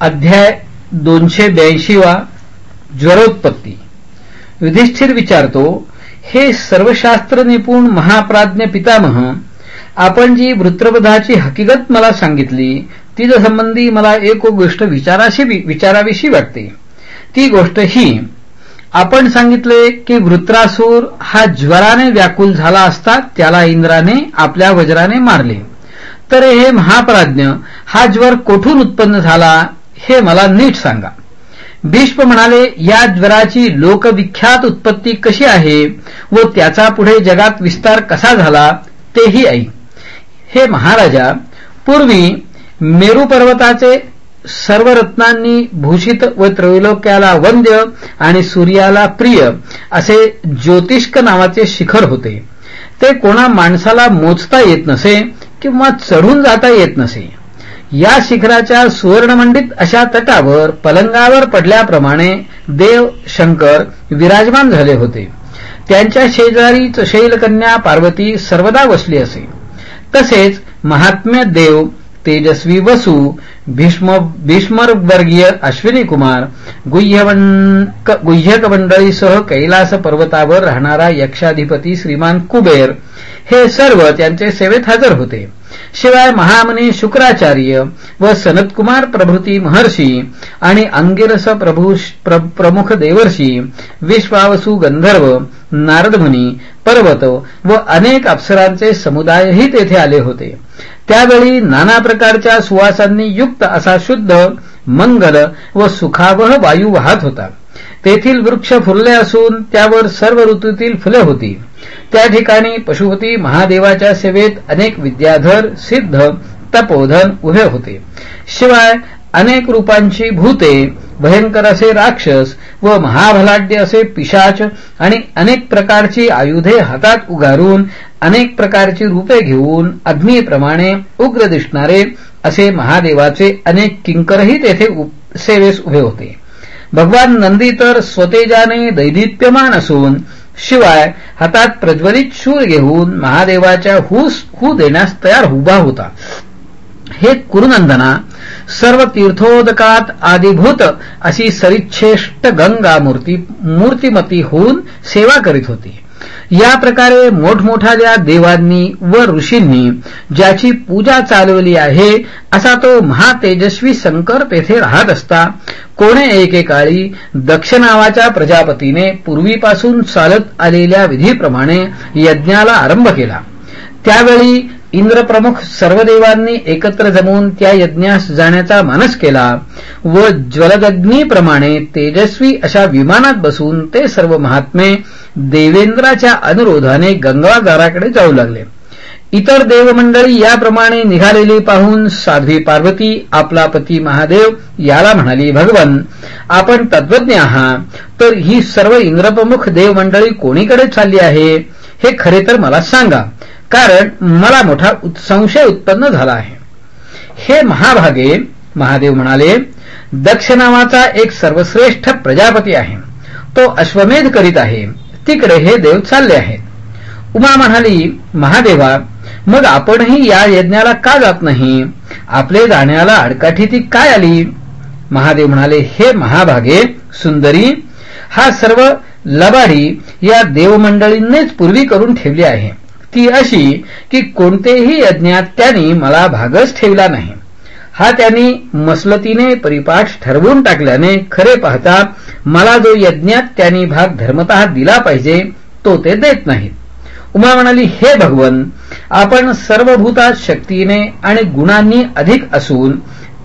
अध्याय दोनशे ब्याऐंशी वा ज्वरोत्पत्ती. युधिष्ठिर विचारतो हे सर्वशास्त्र निपुण महाप्राज्ञ पितामह आपण जी वृत्रपदाची हकीकत मला सांगितली तिच्यासंबंधी संबंधी मला एक गोष्ट विचाराशी विचाराविषयी वाटते. ती गोष्ट ही आपण सांगितले की वृत्रासूर हा ज्वराने व्याकुल झाला असता त्याला इंद्राने आपल्या वज्राने मारले. तर हे महाप्राज्ञ हा ज्वर कोठून उत्पन्न झाला हे मला नीट सांगा. भीष्म म्हणाले या ज्वराची लोकविख्यात उत्पत्ती कशी आहे व त्याचा पुढे जगात विस्तार कसा झाला तेही ऐक. हे महाराजा पूर्वी मेरू पर्वताचे सर्व रत्नांनी भूषित व त्रैलोक्याला वंद्य आणि सूर्याला प्रिय असे ज्योतिष्क नावाचे शिखर होते. ते कोणा माणसाला मोजता येत नसे किंवा चढून जाता येत नसे. या शिखराच्या सुवर्णमंडित अशा तटावर पलंगावर पडल्याप्रमाणे देव शंकर विराजमान झाले होते. त्यांच्या शेजारीच शैलकन्या पार्वती सर्वदा बसली असे. तसेच महात्म्य देव तेजस्वी वसू भीष्म भीष्मवर्गीय अश्विनी कुमार गुह्यक मंडळीसह कैलास पर्वतावर राहणारा यक्षाधिपती श्रीमान कुबेर हे सर्व त्यांचे सेवेत हजर होते. शिवाय महामनी शुक्राचार्य व सनतकुमार प्रभृती महर्षी आणि अंगिरस प्रभू प्रमुख देवर्षी विश्वावसू गंधर्व नारदमुनी पर्वत व अनेक अप्सरांचे समुदायही तेथे आले होते. त्यावेळी नाना प्रकारच्या सुवासांनी युक्त असा शुद्ध मंगल व सुखावह वायू वाहत होता. तेथील वृक्ष फुलले असून त्यावर सर्व ऋतूतील फुले होती. त्या ठिकाणी पशुपती महादेवाच्या सेवेत अनेक विद्याधर सिद्ध तपोधन उभे होते. शिवाय अनेक रूपांची भूते भयंकर असे राक्षस व महाभलाढ्य असे पिशाच आणि अनेक प्रकारची आयुधे हातात उगारून अनेक प्रकारची रूपे घेऊन अग्नीप्रमाणे उग्र दिसणारे असे महादेवाचे अनेक किंकरही तेथे सेवेस उभे होते. भगवान नंदी तर स्वतेजाने दैदिप्यमान असून शिवाय हातात प्रज्वलित शूर घेऊन महादेवाच्या हूस हू देण्यास तयार उभा होता. हे कुरुनंदना सर्व तीर्थोदकात आदिभूत अशी सरिच्छेष्ट गंगा मूर्ती मूर्तिमती होऊन सेवा करीत होती. या प्रकारे मोठमोठाल्या देवांनी व ऋषींनी ज्याची पूजा चालवली आहे असा तो महातेजस्वी शंकर तेथे राहत असता. कोणे एकेकाळी दक्ष नावाच्या प्रजापतीने पूर्वीपासून चालत आलेल्या विधीप्रमाणे यज्ञाला आरंभ केला. त्यावेळी इंद्रप्रमुख सर्व देवांनी एकत्र जमून त्या यज्ञास जाण्याचा मानस केला व ज्वलदग्नीप्रमाणे तेजस्वी अशा विमानात बसून ते सर्व महात्मे देवेंद्राच्या अनुरोधाने गंगागाराकडे जाऊ लागले. इतर देवमंडळी याप्रमाणे निघालेली पाहून साध्वी पार्वती आपला पती महादेव याला म्हणाली भगवन आपण तत्वज्ञ आहात तर ही सर्व इंद्रप्रमुख देवमंडळी कोणीकडे चालली आहे? हे खरे तर मला सांगा. कारण मला मोठा संशय उत्पन्न झाला आहे. हे महाभागे महादेव म्हणाले दक्ष नावाचा एक सर्वश्रेष्ठ प्रजापती आहे. तो अश्वमेध करीत आहे. तिकडे हे देव चालले आहेत. उमा म्हणाली महादेवा मग आपणही या यज्ञाला का जात नाही? आपले जाण्याला अडकाठी ती काय आली? महादेव म्हणाले हे महाभागे सुंदरी हा सर्व लबाडी या देवमंडळींनीच पूर्वी करून ठेवली आहे. ती अशी की कोणतेही यज्ञात त्यांनी मला भागच ठेवला नाही. हा त्यांनी मसलतीने परिपाठ ठरवून टाकल्याने खरे पाहता मला जो यज्ञात त्यांनी भाग धर्मत दिला पाहिजे तो ते देत नाहीत. उमा म्हणाली हे भगवन आपण सर्वभूतात शक्तीने आणि गुणांनी अधिक असून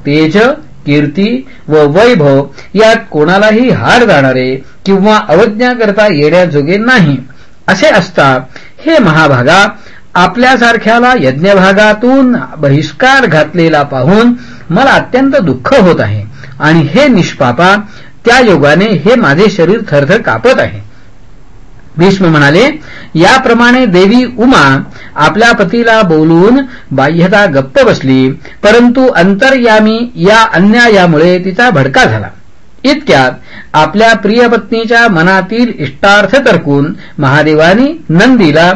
तेज कीर्ती व वैभव यात कोणालाही हार जाणारे किंवा अवज्ञा करता येण्याजोगे नाही. असे असता हे महाभागा आपल्यासारख्याला यज्ञभागातून बहिष्कार घातलेला पाहून मला अत्यंत दुःख होत आहे. आणि हे निष्पापा त्या योगाने हे माझे शरीर थरथर कापत आहे. भीष्म म्हणाले याप्रमाणे देवी उमा आपल्या पतीला बोलून बाह्यता गप्प बसली परंतु अंतर्यामी या अन्यायामुळे तिचा भडका झाला. इतक्यात आपल्या प्रिय पत्नीच्या मनातील इष्टार्थ तरकून महादेवानी नंदीला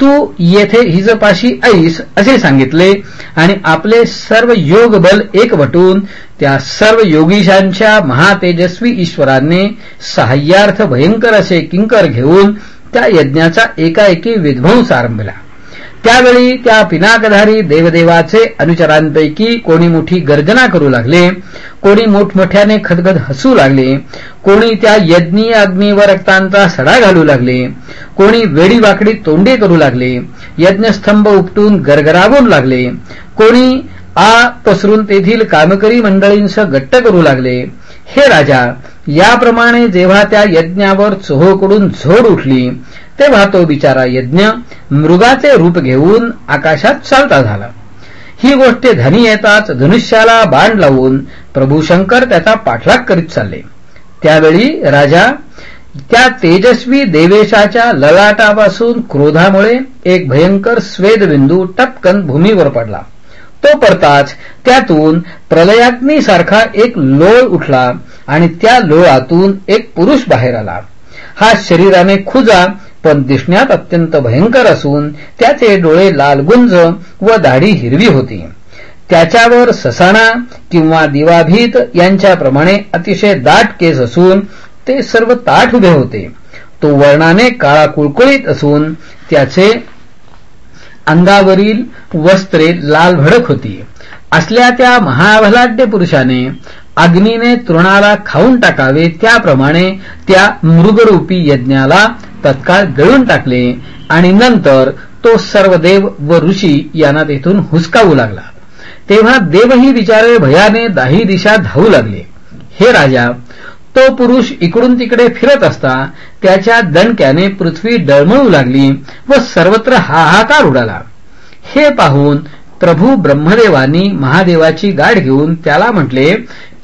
तू येथे हिजपाशी ऐस असे सांगितले आणि आपले सर्व योग बल एकवटून त्या सर्व योगीशांच्या महातेजस्वी ईश्वरांनी सहाय्यार्थ भयंकर असे किंकर घेऊन त्या यज्ञाचा एकाएकी विध्वंस आरंभला. त्यावेळी त्या पिनाकधारी देवदेवाचे अनुचरांपैकी कोणी मोठी गर्जना करू लागले कोणी मोठमोठ्याने खदगद हसू लागले कोणी त्या यज्ञीय अग्नीवर रक्तांचा सडा घालू लागले कोणी वेडीवाकडी तोंडे करू लागले यज्ञस्तंभ उपटून गरगरावून लागले कोणी आ पसरून तेथील कामकरी मंडळींसह गट्ट करू लागले. हे राजा याप्रमाणे जेव्हा त्या यज्ञावर चोहोकडून झोड उठली तेव्हा तो बिचारा यज्ञ मृगाचे रूप घेऊन आकाशात चालता झाला. ही गोष्ट धनी येताच धनुष्याला बाण लावून प्रभू शंकर त्याचा पाठलाग करीत चालले. त्यावेळी राजा त्या तेजस्वी देवेशाच्या ललाटापासून क्रोधामुळे एक भयंकर स्वेदबिंदू टपकन भूमीवर पडला. तो पडताच त्यातून प्रलयाग्नीसारखा एक लोळ उठला आणि त्या लोळातून एक पुरुष बाहेर आला. हा शरीराने खुजा पण दिसण्यात अत्यंत भयंकर असून त्याचे डोळे लालगुंज व दाढी हिरवी होती. त्याच्यावर ससाणा किंवा दिवाभीत यांच्याप्रमाणे अतिशय दाट केस असून ते सर्व ताठ उभे होते. तो वर्णाने काळा कुळकुळीत असून त्याचे अंगावरील वस्त्रे लाल भडक होती. असल्या त्या महाभलाढ्य पुरुषाने अग्नीने तृणाला खाऊन टाकावे. त्याप्रमाणे त्या मृगरूपी यज्ञाला तत्काळ गळून टाकले आणि नंतर तो सर्व देव व ऋषी यांना तेथून हुसकावू लागला. तेव्हा देवही विचारे भयाने दाही दिशा धावू लागले. हे राजा तो पुरुष इकडून तिकडे फिरत असता त्याच्या दणक्याने पृथ्वी डळमळू लागली व सर्वत्र हाहाकार उडाला. हे पाहून प्रभू ब्रह्मदेवानी महादेवाची गाठ घेऊन त्याला म्हटले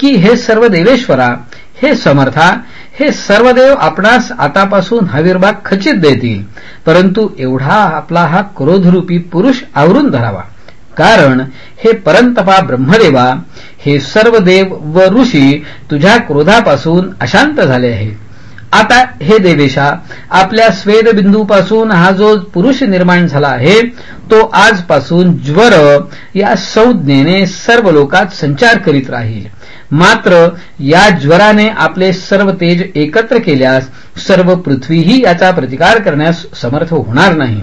की हे सर्व देवेश्वरा हे समर्था हे सर्व देव आपणास आतापासून हवीरबाग खचित देतील परंतु एवढा आपला हा क्रोधरूपी पुरुष आवरून धरावा. कारण हे परंतपा ब्रह्मदेवा हे सर्व देव व ऋषी तुझ्या क्रोधापासून अशांत झाले आहेत. आता हे देवेशा आपल्या स्वेदबिंदूपासून हा जो पुरुष निर्माण झाला आहे तो आजपासून ज्वर या संज्ञेने सर्व लोकात संचार करीत राहील. मात्र या ज्वराने आपले सर्व तेज एकत्र केल्यास सर्व पृथ्वीही याचा प्रतिकार करण्यास समर्थ होणार नाही.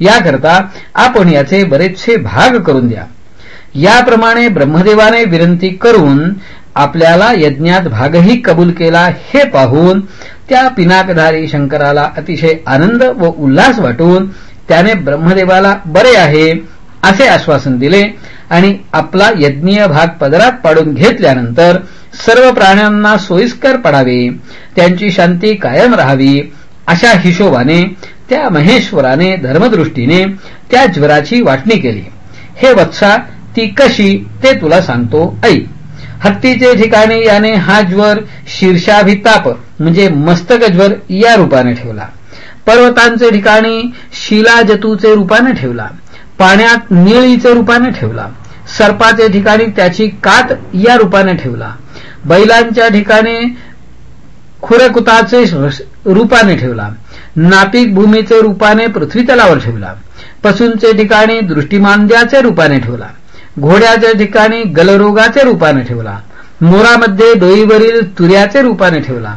याकरता आपण याचे बरेचसे भाग करून द्या. याप्रमाणे ब्रह्मदेवाने विनंती करून आपल्याला यज्ञात भागही कबूल केला हे पाहून त्या पिनाकधारी शंकराला अतिशय आनंद व उल्हास वाटून त्याने ब्रह्मदेवाला बरे आहे असे आश्वासन दिले आणि आपला यज्ञीय भाग पदरात पाडून घेतल्यानंतर सर्व प्राण्यांना सोयीस्कर पडावे त्यांची शांती कायम राहावी अशा हिशोबाने त्या महेश्वराने धर्मदृष्टीने त्या ज्वराची वाटणी केली. हे वत्सा ती कशी ते तुला सांगतो ऐ हत्तीचे ठिकाणी याने हा ज्वर शीर्षाभिताप म्हणजे मस्तक ज्वर या रूपाने ठेवला. पर्वतांचे ठिकाणी शिलाजतूचे रूपाने ठेवला. पाण्यात निळीचे रूपाने ठेवला. सर्पाचे ठिकाणी त्याची कात या रूपाने ठेवला. बैलांच्या ठिकाणी खुरकुताचे रूपाने ठेवला. नापिक भूमीचे रूपाने पृथ्वी तलावर ठेवला. पशूंचे ठिकाणी दृष्टिमांद्याचे रूपाने ठेवला. घोड्याच्या ठिकाणी गलरोगाचे रूपाने ठेवला. मोरामध्ये डोईवरील तुऱ्याचे रूपाने ठेवला.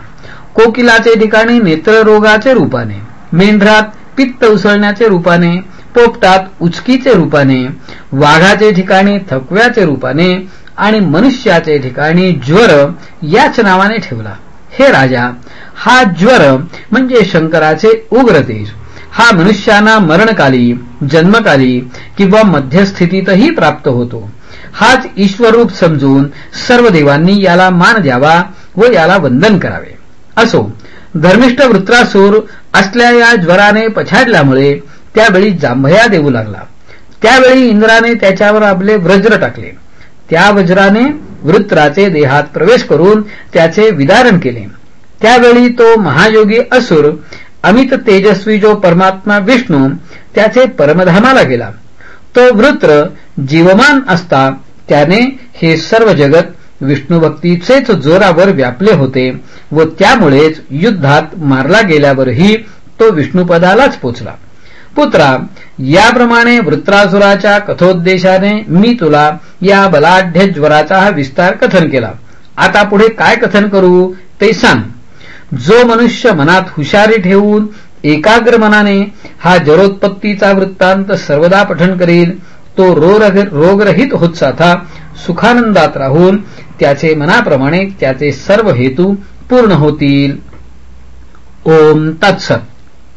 कोकिलाचे ठिकाणी नेत्ररोगाचे रूपाने. मेंढरात पित्त उसळण्याचे रूपाने. पोपटात उचकीचे रूपाने. वाघाचे ठिकाणी थकव्याचे रूपाने. आणि मनुष्याचे ठिकाणी ज्वर याच नावाने ठेवला. हे राजा हा ज्वर म्हणजे शंकराचे उग्र तेज हा मनुष्याना मरणकाली जन्मकाली किंवा मध्यस्थितीतही प्राप्त होतो. हाच ईश्वरूप समजून सर्व देवांनी याला मान द्यावा व याला वंदन करावे. असो धर्मिष्ठ वृत्रासूर असल्या या ज्वराने पछाडल्यामुळे त्यावेळी जांभया देऊ लागला. त्यावेळी इंद्राने त्याच्यावर आपले वज्र टाकले. त्या वज्राने वृत्राचे देहात प्रवेश करून त्याचे विदारण केले. त्यावेळी तो महायोगी असुर अमित तेजस्वी जो परमात्मा विष्णू त्याचे परमधामाला गेला. तो वृत्र जीवमान असता त्याने हे सर्व जगत विष्णुभक्तीचेच जोरावर व्यापले होते व त्यामुळेच युद्धात मारला गेल्यावरही तो विष्णुपदालाच पोचला. पुत्रा याप्रमाणे वृत्रासुराच्या कथोद्देशाने मी तुला या बलाढ्य ज्वराचा हा विस्तार कथन केला. आता पुढे काय कथन करू ते सांग. जो मनुष्य मनात हुशारी ठेवून एकाग्र मनाने हा जरोत्पत्तीचा वृत्तांत सर्वदा पठन करील तो रोगरहित होत साथा सुखानंदात राहून त्याचे मनाप्रमाणे त्याचे सर्व हेतू पूर्ण होतील. ओम तत्सत.